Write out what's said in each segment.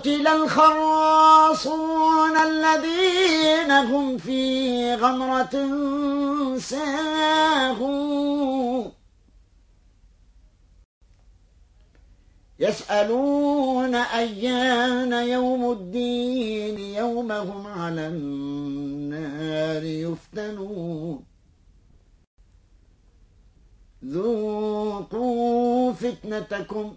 قتل الخراصون الذين هم في غمرة ساهون. يسألون أيان يوم الدين يومهم على النار يفتنون. ذوقوا فتنتكم.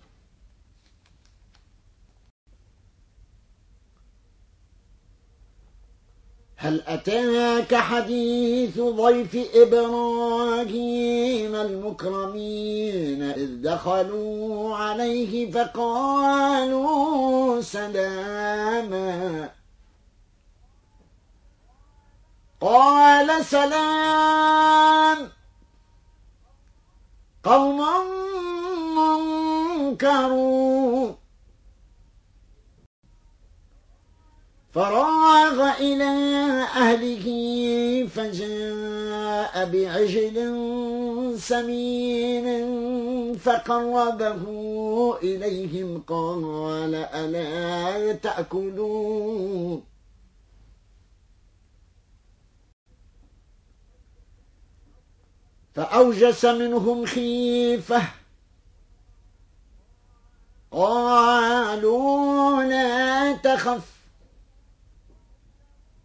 هل أتاك حديث ضيف إبراهيم المكرمين إذ دخلوا عليه فقالوا سلاما؟ قال سلام. قوم منكرون. فراغ إلى أهله فجاء بعجل سمين فقربه إليهم قال ألا تأكلون؟ فأوجس منهم خيفة. قالوا لا تخف.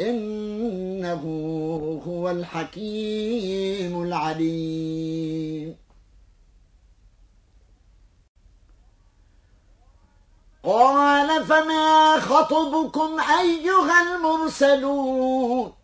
إنه هو الحكيم العليم. قال فما خطبكم أيها المرسلون؟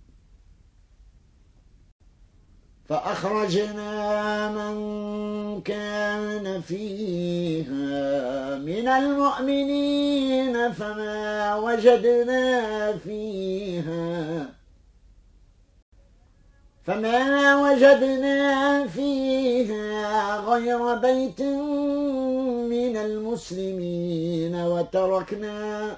فأخرجنا من كان فيها من المؤمنين فما وجدنا فيها فما وجدنا فيها غير بيت من المسلمين وتركنا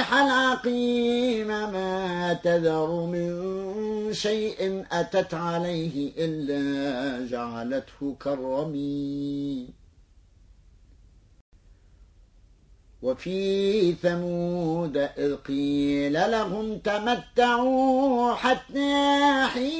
العقيم ما تذر من شيء أتت عليه إلا جعلته كالرميم وفي ثمود إذ قيل لهم تمتعوا حتى حين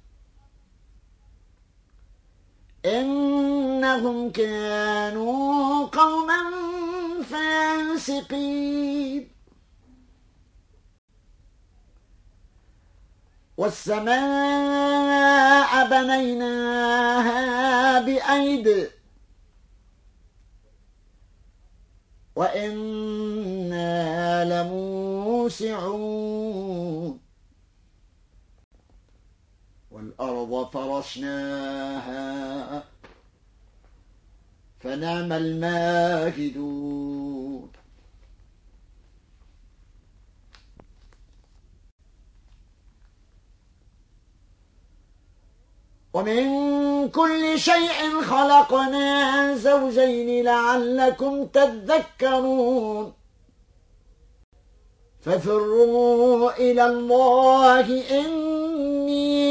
إنهم كانوا قوما فاسقين. والسماء بنيناها بأيد. وإنا لموسعون. والأرض فرشناها فنعم الماهدون ومن كل شيء خلقنا زوجين لعلكم تذكرون. ففروا إلى الله إني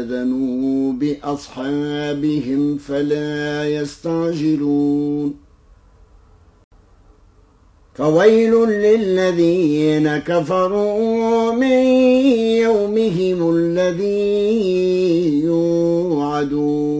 مثل ذنوب أصحابهم فلا يستعجلون. فويل للذين كفروا من يومهم الذي يوعدون.